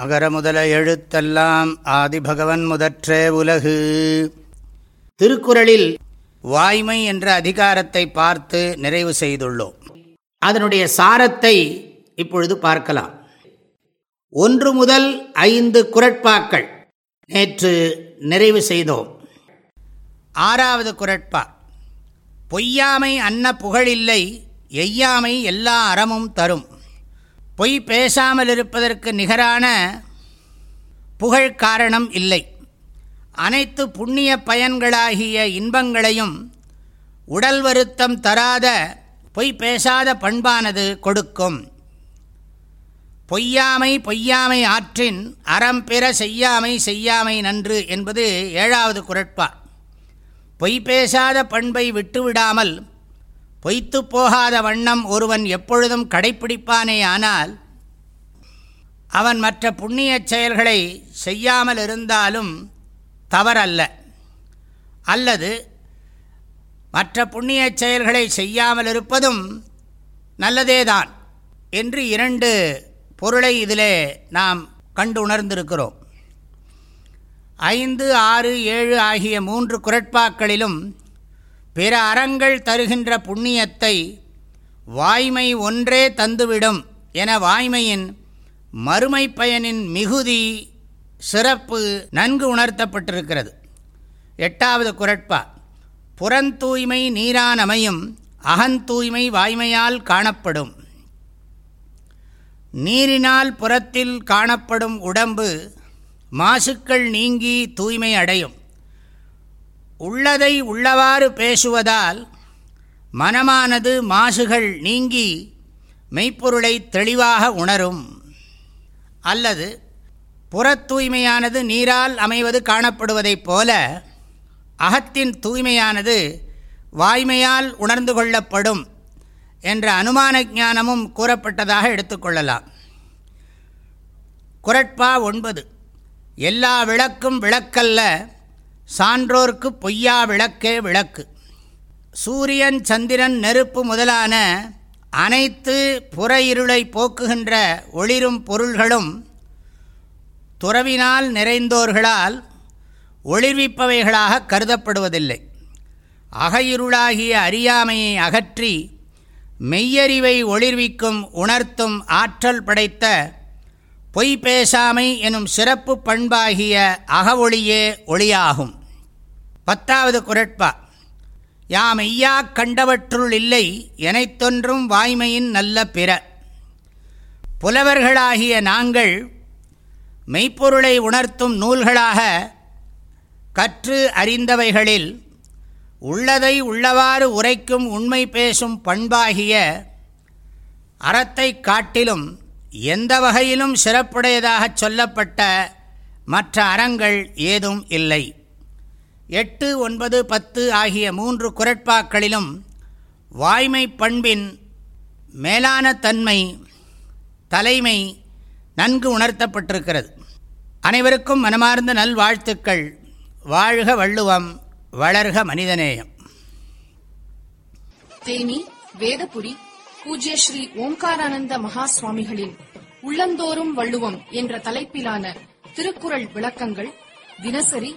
அகர முதல எழுத்தெல்லாம் ஆதிபகவன் முதற்றே உலகு. திருக்குறளில் வாய்மை என்ற அதிகாரத்தை பார்த்து நிறைவு செய்துள்ளோம். அதனுடைய சாரத்தை இப்பொழுது பார்க்கலாம். ஒன்று முதல் ஐந்து குரட்பாக்கள் நேற்று நிறைவு செய்தோம். ஆறாவது குரட்பா பொய்யாமை அன்ன புகழில்லை எய்யாமை எல்லா அறமும் தரும். பொய் பேசாமல் இருப்பதற்கு நிகரான புகழ் காரணம் இல்லை. அனைத்து புண்ணிய பயன்களாகிய இன்பங்களையும் உடல் வருத்தம் தராத பொய் பேசாத பண்பானது கொடுக்கும். பொய்யாமை பொய்யாமை ஆற்றின் அறம் பெற செய்யாமை செய்யாமை நன்று என்பது ஏழாவது குரட்பா. பொய் பேசாத பண்பை விட்டுவிடாமல் பொய்த்து போகாத வண்ணம் ஒருவன் எப்பொழுதும் கடைப்பிடிப்பானே ஆனால் அவன் மற்ற புண்ணிய செயல்களை செய்யாமல் இருந்தாலும் தவறல்ல. அல்லது மற்ற புண்ணிய செயல்களை செய்யாமல் இருப்பதும் நல்லதேதான் என்று இரண்டு பொருளை இதிலே நாம் கண்டு உணர்ந்திருக்கிறோம் ஐந்து ஆறு ஏழு ஆகிய மூன்று குரட்பாக்களிலும் பிற அறங்கள் தருகின்ற புண்ணியத்தை வாய்மை ஒன்றே தந்துவிடும் என வாய்மையின் மறுமை பயனின் மிகுதி சிறப்பு நன்கு உணர்த்தப்பட்டிருக்கிறது. எட்டாவது குரட்பா. புறந்தூய்மை நீரானமையும் அகந்தூய்மை வாய்மையால் காணப்படும். நீரினால் புறத்தில் காணப்படும் உடம்பு மாசுக்கள் நீங்கி தூய்மை அடையும். உள்ளதை உள்ளவாறு பேசுவதால் மனமானது மாசுகள் நீங்கி மெய்ப்பொருளை தெளிவாக உணரும். அல்லது புறத் தூய்மையானது நீரால் அமைவது காணப்படுவதைப் போல அகத்தின் தூய்மையானது வாய்மையால் உணர்ந்து கொள்ளப்படும் என்ற அனுமான ஞானமும் கூறப்பட்டதாக எடுத்துக்கொள்ளலாம் குரட்பா ஒன்பது. எல்லா விளக்கும் விளக்கல்ல சான்றோர்க்கு பொய்யா விளக்கே விளக்கு. சூரியன் சந்திரன் நெருப்பு முதலான அனைத்து புற இருளை போக்குகின்ற ஒளிரும் பொருள்களும் துறவினால் நிறைந்தோர்களால் ஒளிர்விப்பவைகளாக கருதப்படுவதில்லை. அகையிருளாகிய அறியாமையை அகற்றி மெய்யறிவை ஒளிர்விக்கும் உணர்த்தும் ஆற்றல் படைத்த பொய் பேசாமை எனும் சிறப்பு பண்பாகிய அகவொளியே ஒளியாகும். பத்தாவது குரட்பா. யாம் ஐயா கண்டவற்றுள் இல்லை எனைத்தொன்றும் வாய்மையின் நல்ல பிற. புலவர்களாகிய நாங்கள் மெய்ப்பொருளை உணர்த்தும் நூல்களாக கற்று அறிந்தவைகளில் உள்ளதை உள்ளவாறு உரைக்கும் உண்மை பேசும் பண்பாகிய அறத்தை காட்டிலும் எந்த வகையிலும் சிறப்புடையதாக சொல்லப்பட்ட மற்ற அறங்கள் ஏதும் இல்லை. எட்டு ஒன்பது பத்து ஆகிய மூன்று குரட்பாக்களிலும் வாய்மை பண்பின் மேலான தன்மை தலைமை நன்கு உணர்த்தப்பட்டிருக்கிறது. அனைவருக்கும் மனமார்ந்த நல்வாழ்த்துக்கள். வாழ்க வள்ளுவம் வளர்க மனிதநேயம். தேனி வேதபுரி பூஜ்ய ஸ்ரீ ஓம்காரானந்த மகா சுவாமிகளின் உள்ளந்தோறும் வள்ளுவம் என்ற தலைப்பிலான திருக்குறள் விளக்கங்கள் தினசரி